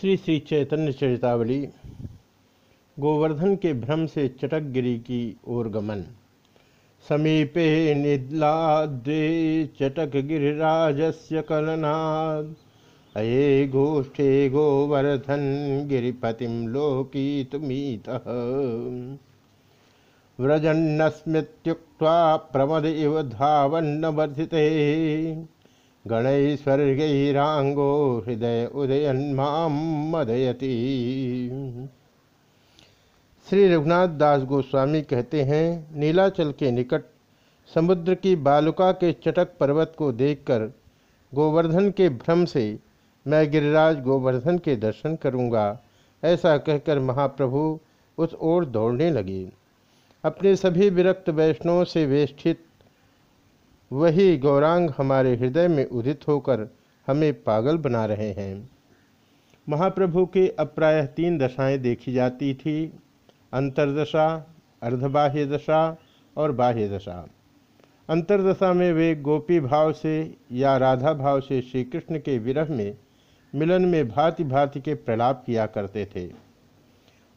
श्री श्री चैतन्य चरितावली, गोवर्धन के भ्रम से चटक गिरी की ओर गमन। समीपे निद्लाद्रे चटकगिरिराजस्य कलनाद, अये गोष्ठे गोवर्धन गिरिपतिम लोकीतमीतः। व्रजन्नस्मृत्युक्त्वा प्रमद इव धावन्न वर्धिते गणैश्वर्गैरांगो हृदय उदयन्माम मदयति। श्री रघुनाथ दास गोस्वामी कहते हैं, नीलाचल के निकट समुद्र की बालुका के चटक पर्वत को देखकर गोवर्धन के भ्रम से मैं गिरिराज गोवर्धन के दर्शन करूँगा, ऐसा कहकर महाप्रभु उस ओर दौड़ने लगे। अपने सभी विरक्त वैष्णवों से वेष्ठित वही गौरांग हमारे हृदय में उदित होकर हमें पागल बना रहे हैं। महाप्रभु के अप्राय तीन दशाएँ देखी जाती थी, अंतर्दशा, अर्धबाह्य दशा और बाह्य दशा। अंतर्दशा में वे गोपी भाव से या राधा भाव से श्री कृष्ण के विरह में मिलन में भांति भांति के प्रलाप किया करते थे।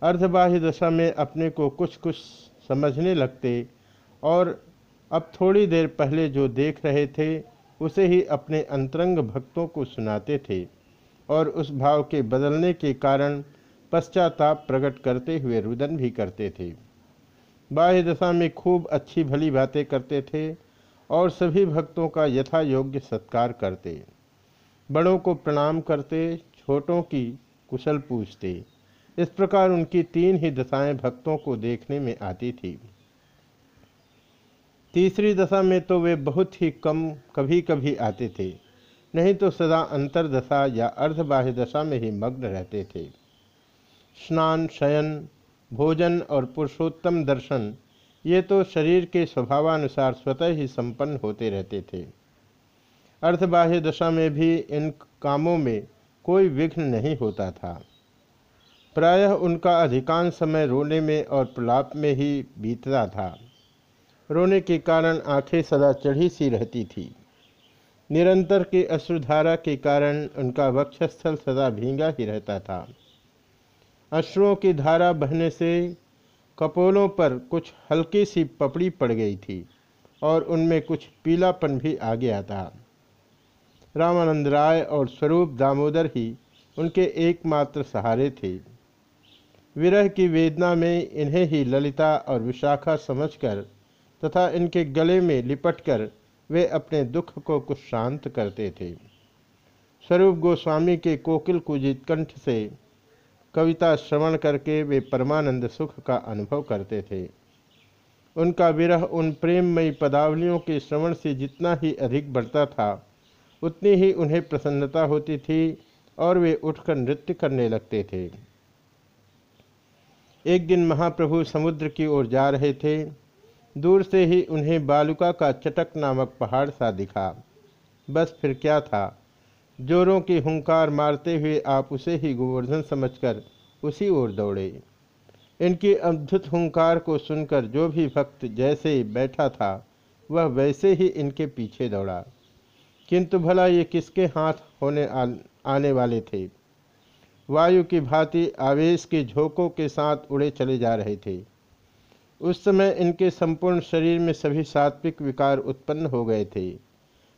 अर्धबाह्य दशा में अपने को कुछ कुछ समझने लगते और अब थोड़ी देर पहले जो देख रहे थे, उसे ही अपने अंतरंग भक्तों को सुनाते थे और उस भाव के बदलने के कारण पश्चाताप प्रकट करते हुए रुदन भी करते थे। बाह्य दशा में खूब अच्छी भली बातें करते थे और सभी भक्तों का यथा योग्य सत्कार करते। बड़ों को प्रणाम करते, छोटों की कुशल पूछते। इस प्रकार उनकी तीन ही दशाएँ भक्तों को देखने में आती थी। तीसरी दशा में तो वे बहुत ही कम कभी कभी आते थे। नहीं तो सदा अंतरदशा या अर्धबाह्य दशा में ही मग्न रहते थे। स्नान, शयन, भोजन और पुरुषोत्तम दर्शन, ये तो शरीर के स्वभावानुसार स्वतः ही संपन्न होते रहते थे। अर्धबाह्य दशा में भी इन कामों में कोई विघ्न नहीं होता था। प्रायः उनका अधिकांश समय रोने में और प्रलाप में ही बीतता था। रोने के कारण आँखें सदा चढ़ी सी रहती थी। निरंतर के अश्रुधारा के कारण उनका वक्षस्थल सदा भींगा ही रहता था। अश्रुओं की धारा बहने से कपोलों पर कुछ हल्की सी पपड़ी पड़ गई थी और उनमें कुछ पीलापन भी आ गया था। रामानंद राय और स्वरूप दामोदर ही उनके एकमात्र सहारे थे। विरह की वेदना में इन्हें ही ललिता और विशाखा समझकर तथा इनके गले में लिपटकर वे अपने दुख को कुछ शांत करते थे। स्वरूप गोस्वामी के कोकिल कुजित कंठ से कविता श्रवण करके वे परमानंद सुख का अनुभव करते थे। उनका विरह उन प्रेममयी पदावलियों के श्रवण से जितना ही अधिक बढ़ता था, उतनी ही उन्हें प्रसन्नता होती थी और वे उठकर नृत्य करने लगते थे। एक दिन महाप्रभु समुद्र की ओर जा रहे थे। दूर से ही उन्हें बालुका का चटक नामक पहाड़ सा दिखा। बस फिर क्या था? जोरों की हुंकार मारते हुए आप उसे ही गोवर्धन समझकर उसी ओर दौड़े। इनकी अद्भुत हुंकार को सुनकर जो भी भक्त जैसे बैठा था, वह वैसे ही इनके पीछे दौड़ा। किंतु भला ये किसके हाथ होने आने वाले थे? वायु की भांति आवेश के झोंकों के साथ उड़े चले जा रहे थे। उस समय इनके संपूर्ण शरीर में सभी सात्विक विकार उत्पन्न हो गए थे।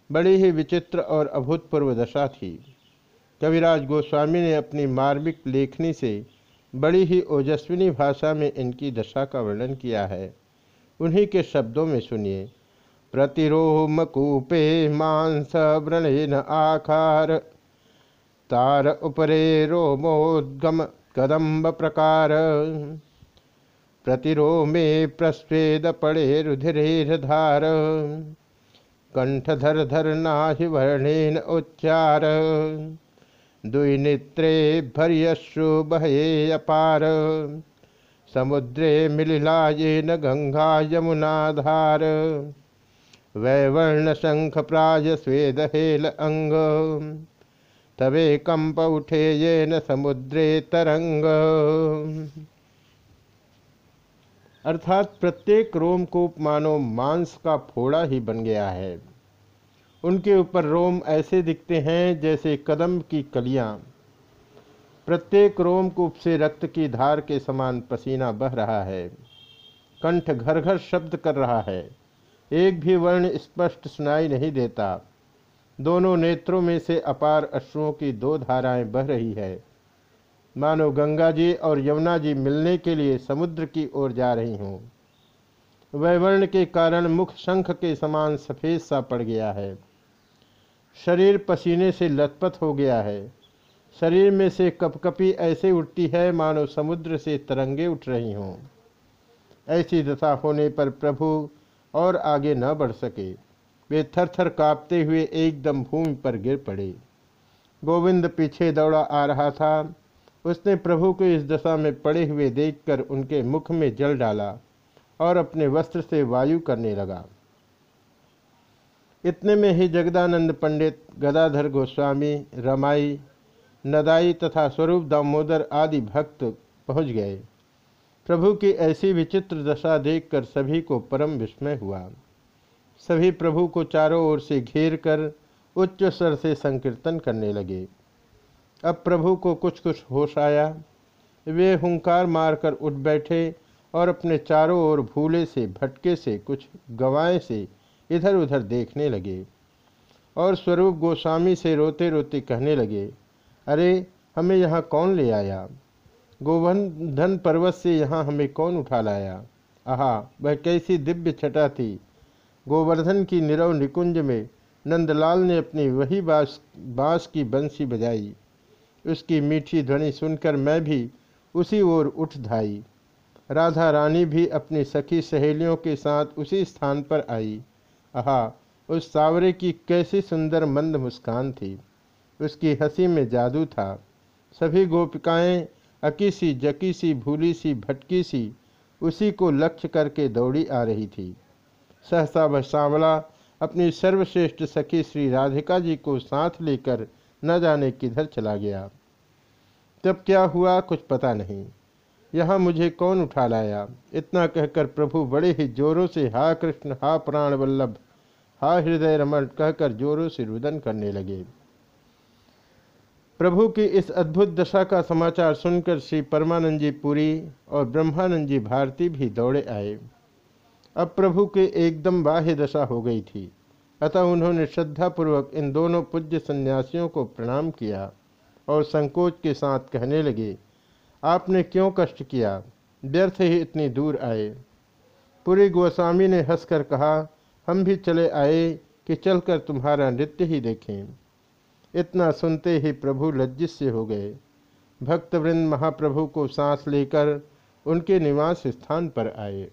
बड़ी ही विचित्र और अभूतपूर्व दशा थी। कविराज गोस्वामी ने अपनी मार्मिक लेखनी से बड़ी ही ओजस्विनी भाषा में इनकी दशा का वर्णन किया है। उन्हीं के शब्दों में सुनिए प्रतिरोम कूपे मांस व्रण आकार, तार उपरे रोमोद्गम कदम्ब प्रकार। प्रतिरोमे प्रस्वेद पड़े रुधिरेधार कंठधर धर नाहि वर्णेन उच्चार। दुई नेत्रे भर्यश्रु बहे अपार। समुद्रे मिलिलायेन गंगा यमुनाधार। वैवर्ण शंख प्राय स्वेद हेल अंग। तवे कंप उठे ये न समुद्रे तरंग। अर्थात प्रत्येक रोम को मानो मांस का फोड़ा ही बन गया है। उनके ऊपर रोम ऐसे दिखते हैं जैसे कदम की कलियाँ। प्रत्येक रोमकूप से रक्त की धार के समान पसीना बह रहा है। कंठ घर घर शब्द कर रहा है। एक भी वर्ण स्पष्ट सुनाई नहीं देता। दोनों नेत्रों में से अपार अश्रुओं की दो धाराएँ बह रही है। मानो गंगा जी और यमुना जी मिलने के लिए समुद्र की ओर जा रही हूँ। वैवर्ण के कारण मुख शंख के समान सफ़ेद सा पड़ गया है। शरीर पसीने से लथपथ हो गया है। शरीर में से कपकपी ऐसे उठती है मानो समुद्र से तरंगे उठ रही हों। ऐसी दशा होने पर प्रभु और आगे न बढ़ सके। वे थर थर काँपते हुए एकदम भूमि पर गिर पड़े। गोविंद पीछे दौड़ा आ रहा था। उसने प्रभु को इस दशा में पड़े हुए देखकर उनके मुख में जल डाला और अपने वस्त्र से वायु करने लगा। इतने में ही जगदानंद पंडित गदाधर गोस्वामी, रमाई, नदाई तथा स्वरूप दामोदर आदि भक्त पहुँच गए। प्रभु की ऐसी विचित्र दशा देखकर सभी को परम विस्मय हुआ। सभी प्रभु को चारों ओर से घेर कर उच्च स्वर से संकीर्तन करने लगे। अब प्रभु को कुछ कुछ होश आया। वे हुंकार मारकर उठ बैठे और अपने चारों ओर भूले से, भटके से, कुछ गवाए से इधर उधर देखने लगे और स्वरूप गोस्वामी से रोते रोते कहने लगे, अरे, हमें यहाँ कौन ले आया? गोवर्धन पर्वत से यहाँ हमें कौन उठा लाया? आहा, वह कैसी दिव्य छटा थी। गोवर्धन की निरव निकुंज में नंदलाल ने अपनी वही बास, बाँस की बंसी बजाई। उसकी मीठी ध्वनि सुनकर मैं भी उसी ओर उठ धाई। राधा रानी भी अपनी सखी सहेलियों के साथ उसी स्थान पर आई। आहा, उस सावरे की कैसी सुंदर मंद मुस्कान थी। उसकी हँसी में जादू था। सभी गोपिकाएँ अकी सी जकी सी भूली सी भटकी सी उसी को लक्ष्य करके दौड़ी आ रही थी। सहसा वह सांवला अपनी सर्वश्रेष्ठ सखी श्री राधिका जी को साथ लेकर न जाने किधर चला गया। तब क्या हुआ कुछ पता नहीं। यहाँ मुझे कौन उठा लाया? इतना कहकर प्रभु बड़े ही जोरों से, हा कृष्ण, हा प्राण वल्लभ। हा हृदय रमण कहकर जोरों से रुदन करने लगे। प्रभु की इस अद्भुत दशा का समाचार सुनकर श्री परमानंद जी पुरी और ब्रह्मानंद जी भारती भी दौड़े आए। अब प्रभु के एकदम बाह्य दशा हो गई थी। अतः उन्होंने श्रद्धापूर्वक इन दोनों पूज्य सन्यासियों को प्रणाम किया और संकोच के साथ कहने लगे, आपने क्यों कष्ट किया? व्यर्थ ही इतनी दूर आए। पूरी गोस्वामी ने हंसकर कहा, हम भी चले आए कि चलकर तुम्हारा नृत्य ही देखें। इतना सुनते ही प्रभु लज्जित से हो गए। भक्तवृंद महाप्रभु को सांस लेकर उनके निवास स्थान पर आए।